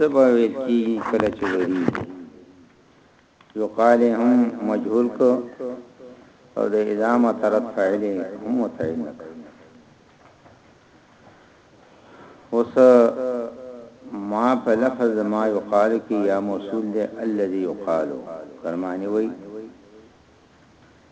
څه به ویل کیږي کله چې وری یقال هم مجهول کو او د ادامه طرف فاعل هم متعین اوس ما په لفظ ما یقال کې یا موصول دی الذي یقال فرمانی وای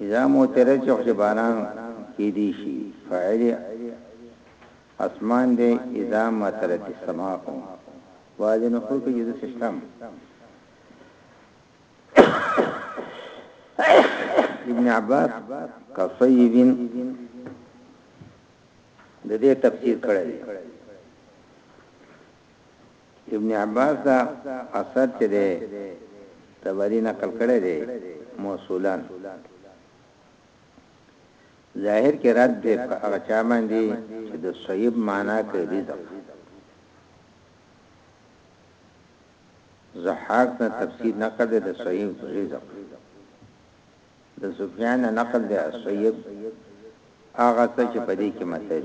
اذا مطرت چې وخت باران کېدی شي فاعل اسمان دی اذا مطرت السماء واذن خلق جزء سشتم ابن عباس كصيب د دې تفسیر کړی ابن عباس دا اثر چې دی طبري نقل کړی دی موصولا ظاهر کې رد دی په هغه چا باندې چې د صیب معنا کوي رزق زحاق نه تفسیر نقل دی د صیب رزق د سفیان نقل دی صیب هغه څه چې په دې کې متل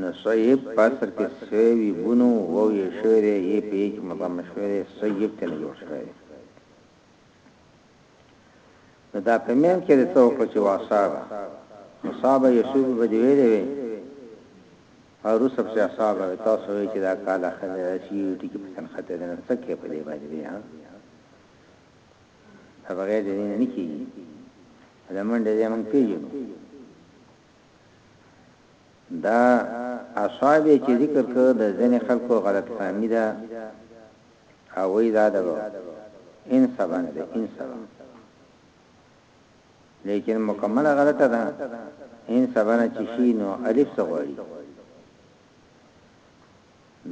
نو صيب په اصل کې صيوي بونو وو يې شوی دی يې په يې کې مضم شوی دی صيب ته نه جوړ شوی دی نو دا په مين کې د څو کچ واساب مصاب يسوب بدوي دی او رسب چې اصحاب تاسو وی چې دا کال اخر راشي ټکی پسن خطه ده نه څکه په دې باندې ها دا بغیر د دې نه نه کیږي دا منډه دې موږ پیژنو دا اصحاب چې ذکر کړ د ځنې خلکو غلط فهمي ده او وی دا ده ان سبا نه ده ان سبا لیکن مکمل غلطه ده ان سبا نه چې شي نو الف سغوري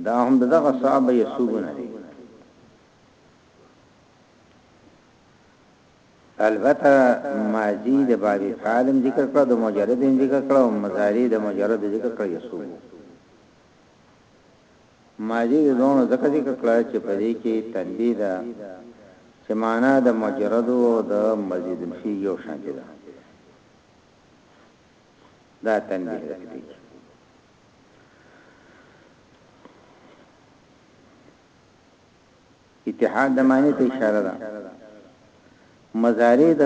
دا هم دغه صاحب یسوبونه دي البته ماضی د باب فعل ذکر کړه د مجرد ذکر کړه او مضارع د مجرد ذکر کړه یسوع ماضی د دوه ذکر ذکر کړه چې په دې کې تنبیه ده چې معنا د مجرد او د مزید فی یو شان ده دا تنبیه ده اتحاد د معنی ته اشاره ده. مضارع د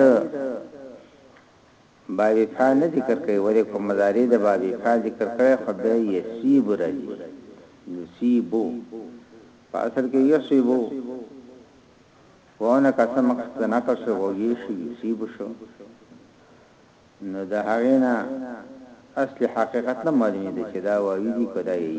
باب فعل نه ذکر کوي ولې کوم مضارع د باب فعل ذکر کړي خو به یسیب راځي یسیبو په اصل کې یسیبو وونه قسم قصد نه کړ شو او یې شي یسیب شو نو د هغه نه اصل حقیقت نه معلومه دي چې دا وایي دي کدا یې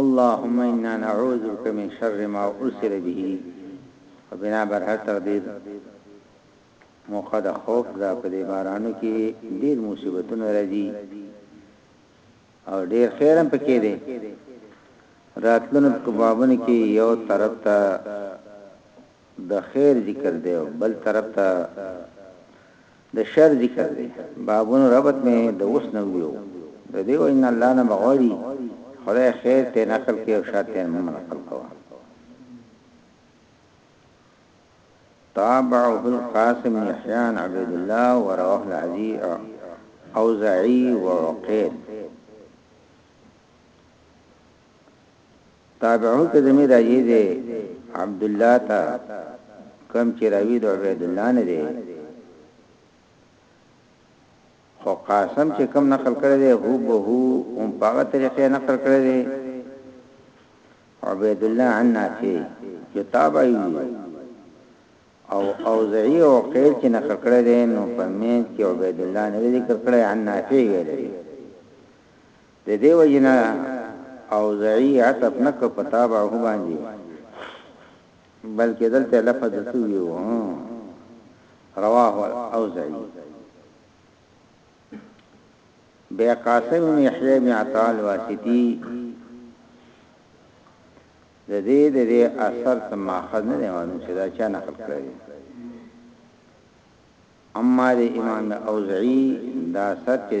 اللهم انا نعوذ بک من شر ما ارسل به او بنا بر هر تقدیر موقع د خوف دا په دې بارانو کې ډیر مصیبتونه راځي او ډیر خیرم پکې دي راتلونکو بابونو کې یو طرف ته د خیر ذکر دی او بل طرف ته د شر ذکر دی بابونو ربط می د اوس نه ویو د دیو ان الله نه بغوړي خدای خیر ته نقل کې او شر ته نقل کوه تابعه القاسم يحيان عبد الله ورواه العزي اوزعي وعقيل تابعون ته زمي راجي دي عبد الله تا کم چې راوي د عبد الله نه دي خو قاسم چې کم نقل کړی دی هو به هو هم پاغه طریقې نقل کړی دی عبد الله عن نافع کتاب ایو او اوزعی او قیل چې نقل کړی دی نو په مین کې عبد الله نه ذکر کړی عن نافع ویل دی د دې وجې نه اوزعي عطف نه کړ په تابعه باندې بلکې دلته لفظ د څه ویو رواه الاوزعي بیا قاسم بن یحیی بن عطا الواسطی د دې د دې اثر ته ماخذ نه دی معلوم چې دا چا نقل کړی دی اما د امام اوزعی دا اثر چې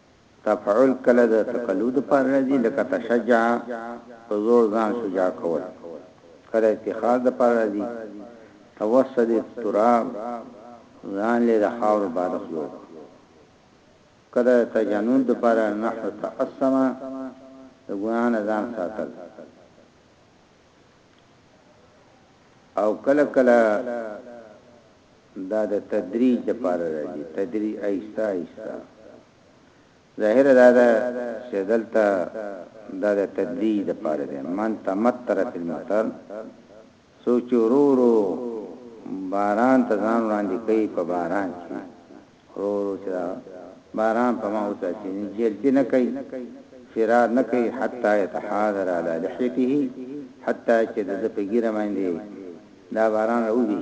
تفعل کله د تقلود پر راځي لکه تشجع په زور ځان شجاع کول کله افتخار د پر راځي توسد تراب ځان له د خاور بالغ جوړ کله تجنود د پر نحو تقسم د ګنا نه ځان ساتل او کله کله دا د تدریج د پاره راځي تدریج ایستا ایستا ظاهر دا ده چې دلته دا د تدریج د پاره ده من تمتر فی المطر سوچ ورورو باران ته ځان وړاندې کوي په باران کې ورو ورو چې دا باران په ما وڅاڅي نو جلتي نه کوي فرار نه کوي حتی يتحاذر على لحيته حتی چې د ده په ګیره باندې دا باران راوځي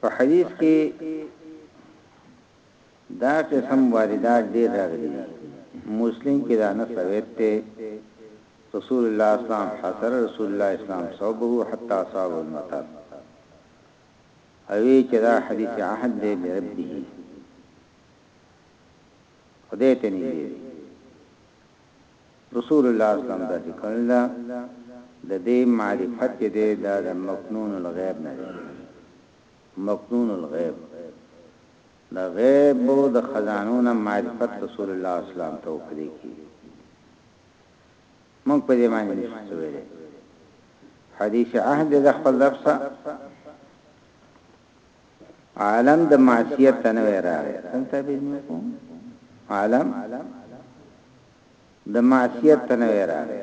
په حدیث کې دا قسم واردات ډیر راغلي دي مسلم کې دا نه ثبت دی رسول الله اسلام حسر رسول الله اسلام صوبه حتی اصاب المطر اوی چې دا حدیث عهد دی لربه خدای ته نه دی رسول الله صلی الله علیه وسلم دا د دې معرفت دې د مکنون الغیب نه مکنون الغیب د غیب د خزانو نه معرفت رسول الله اسلام ته وکړي کی موږ په دې باندې نشو ویلې حدیث عهد د خپل رب سره عالم د معصیت نه راغی څنګه به نو عالم د معصیت نه راغی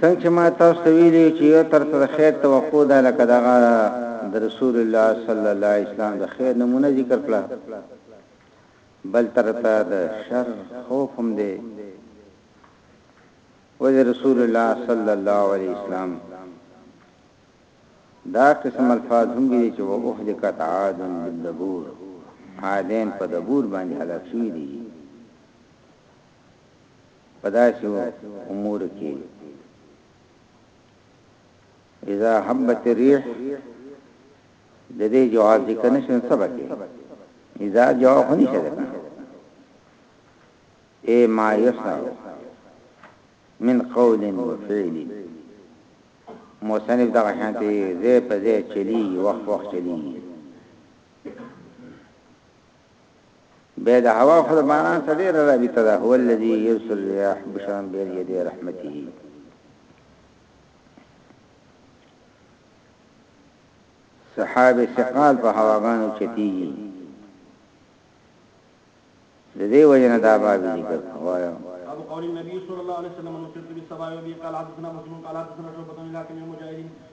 څنګه چې ما تاسو ته ویلي وو چې یو طرف ته د خیر توقع ده لکه د هغه د رسول الله صلی الله علیه وسلم د خیر نمونه ذکر کړه بل طرف ته د شر خوف هم دی و د رسول الله صلی الله علیه وسلم دا قسم الفاظ هم دي چې وه اهلکت عاد بالدبور عادین په دبور باندې هلاک شوی دي په داسې امورو کې اذا حبت الريح د دې جواب دې کنه شنو سبا کې اذا جواب خني شه ده اي ما يصنع من قول وفعل موسنف دغه شانتي زه په زه چلی وخت وخت چلی بیا د هوا خو د باران سره ډېره رابطه ده، هو الذي يرسل الرياح بشرا بين يدي رحمته. سحاب ثقال په هواګانو چتیږي د دې وجه نه دا باب ذکر وایم ابو قول النبي صلى الله عليه وسلم نصرت بالسبايا بي قال حدثنا مسلم قال حدثنا شعبة بن الحكم المجاهدين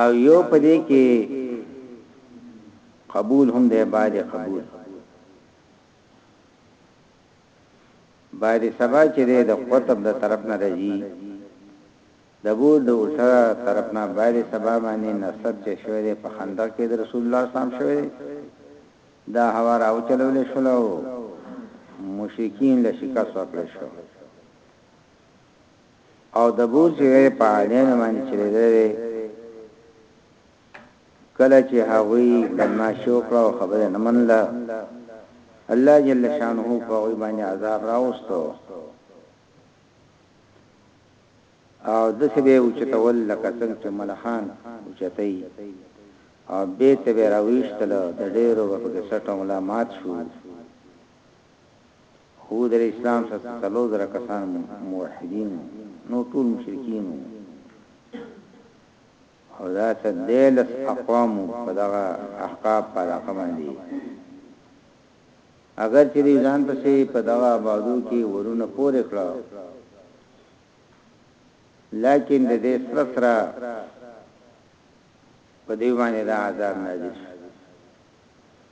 او یو په دې کې قبول هم دی باید قبول باید سبا چې د قطب د طرف نه راځي د بور د الټا طرف نه باید سبا باندې نصب چې شوی دی په خندق کې د رسول الله صلی الله علیه وسلم شوی دا هوا راو چلول شول او مشرکین له شکست ورکړ شو او د ابو زهیر په عالینو باندې چلیدل دی کله چې هغوی کلمه شو کړه او خبره نه منله الله جل شانه په غوی باندې عذاب راوستو او د سبه اوچتول لکه څنګه چې ملخان اوچتای او به ته به راويشتل د ډېرو په سټو ملامت شو هو د اسلام سره څه څلور زره کسان موحدین وو نور ټول مشرکین وو او دا څه دیلس اقوام په دغه احقاب په علاقه باندې اگر چې دی ځان پسې په دغه آبادو کې ورونه پورې کړه لیکن د دې سره سره په دې باندې دا عذاب نازل شو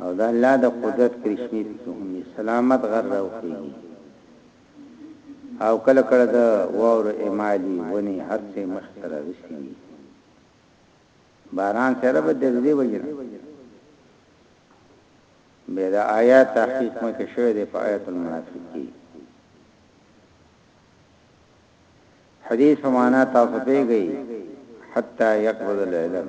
او د الله د قدرت کرشمې پکې هم وي سلامت غر راوخېږي او کله کله د واورو اعمالي ونې هر څه مخ ته رسېږي باران سره به د دې وجنه به دا آیات تحقیق مکه شوی دی په آیات المنافق کې حدیث معنا تاسو پیږي حتا يقبض العلم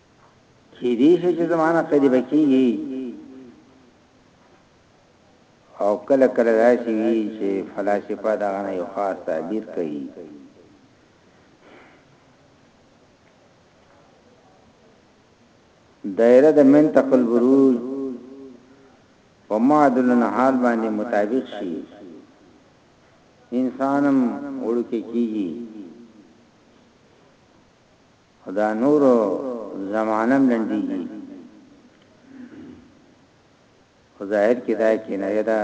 کیدی شي چې زمانه قریبه کیږي او کله کله داسي وي چې فلسفه دا غنه یو خاص تعبیر کوي دایره د منطق البروج په معادل نهال باندې مطابق شي انسانم وړو کې کیږي خو دا نورو زمانه هم لنډیږي خو ظاهر کې دا کنایه ده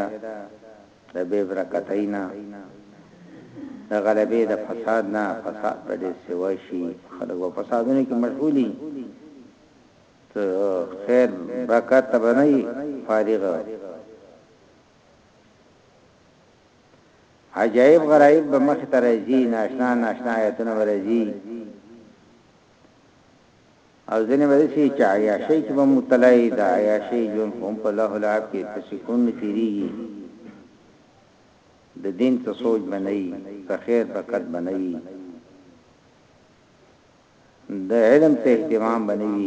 د بې برکتۍ نه د غلبې د فساد نه فساد په دې سیوا شي خلک په فسادونو کې مشغولي ته خیر برکت ته بنئ فارغ عجایب غرایب به مخ ته راځي ناشنا ناشنا آیتونه به راځي او ځنه به شي چې عیاشي کې به متلای دا عیاشي جون هم په له لعب کې په سکون تیریږي د دین څه سوچ بنئ څه خیر برکت بنئ د علم ته اهتمام بنئ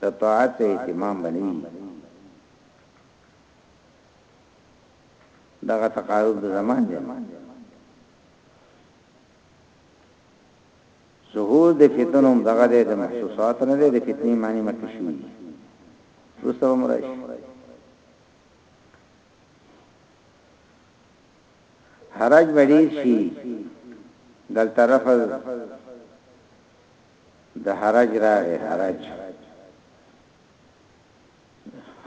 د طاعت ته اهتمام بنئ دغه تقارب د زمان دی ظهور د فتنو دغه د محسوسات نه دی د فتنی معنی مکه شوی رسو مرش حرج وړي شي دل طرف د حرج راغی حرج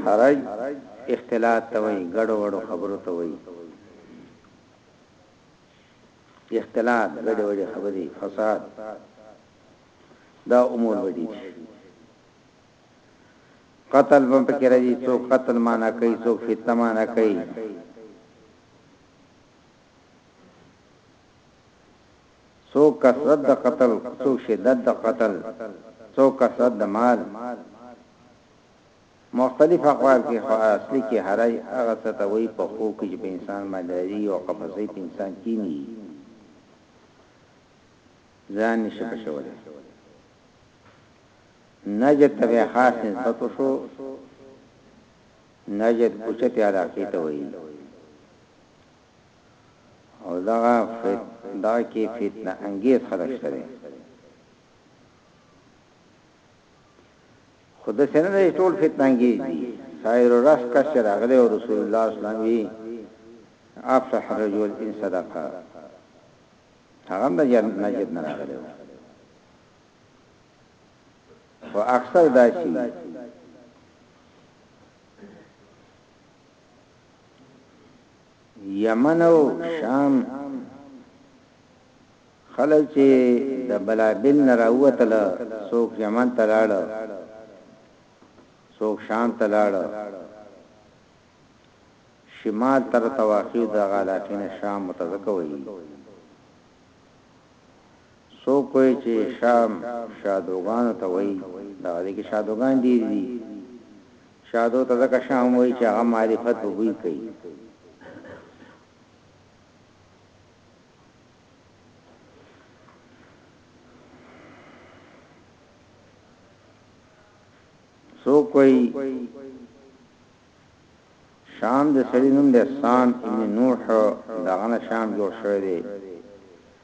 حرج اختلاط ته وایي ګډو وډو خبرو ته وایي اختلاط ګډې وډې خبرې فساد دا امور بدی قتل بم پکې راځي څوک قتل معنا کوي څوک فتنه معنا کوي څوک کثرت د قتل څوک شدت د قتل څوک کثرت د مال مختلف اقوال کې خو اصلي کې حرج هغه څه ته وایي په خوب کې چې په انسان باندې راځي او قفسې په انسان کینی ځان نشي بچولی نجد ته به خاص نسبت وشو نجد اوچته علاقه ته وایي او دغه فت دا کې فتنه انګیز خلک شته دي خود سره نه ټول فتنه انګیز دي سایر راس کا شراغله او رسول الله صلی الله علیه وسلم افلح الرجل ان صدقه هغه د جنت نجد نه راغلی او اکثر دا شي یمن او شام خلک چې د بلابل نه راووتل څوک یمن ته لاړ څوک شام ته لاړ شمال تر تواخیر د غالاکین شام متذکوي څوک وایي چې شام شادوګانو ته وایي دغه ځای کې شادوګان ډیر دي شادو ته ځکه شام وایي چې هغه معرفت په بوی کوي څوک وایي شام د سړي نوم دی سام ابن نوح دغه نه شام جوړ شوی دی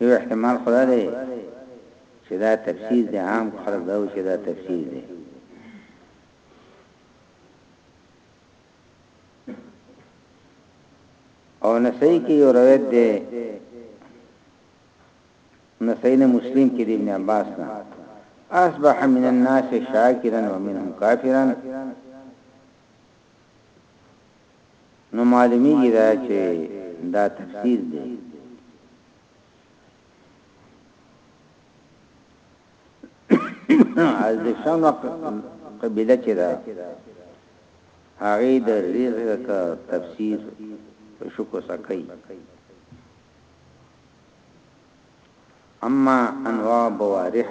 یو احتمال خو دا دی چې دا تفسیر د عام خلک دا و چې دا تفسیر دی او نسائی کې یو روایت دی نسائی نه مسلم کې دی ابن عباس نه اصبح من الناس شاکرا ومنهم کافرا نو معلومیږي دا چې دا تفسیر دی. از د شام قبیله چې دا هغه د رزق تفسیر په شکو سکي اما انواع بوارح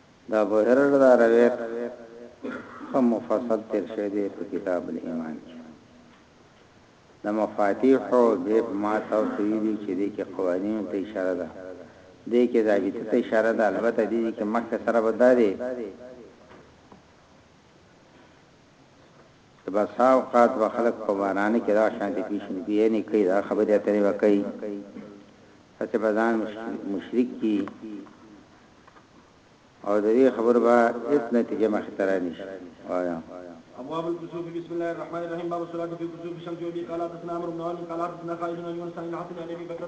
د ابوهريره روایت ښه مفصل تیر شوی دی په کتاب الايمان کې د مفاتيح باب ما تاسو ته ویلي چې دې کې قوانینو ته اشاره ده دې کې ضابطه ته اشاره ده البته دې کې مخکې سره بداري چې بسا اوقات به خلک په بارانه کې دا شانتې پیشن بیانې کوي دا خبرې اترې به کوي هسې به ځان مشرک کی او د دې خبرو به هیڅ نتیجه مخې ته رانه شي وایا ابواب الكسوف بسم الله الرحمن الرحيم باب الصلاه في كسوف الشمس وبه قال حدثنا عمرو بن عون قال حدثنا خالد بن عيون سعيد الحسن عن ابي بكر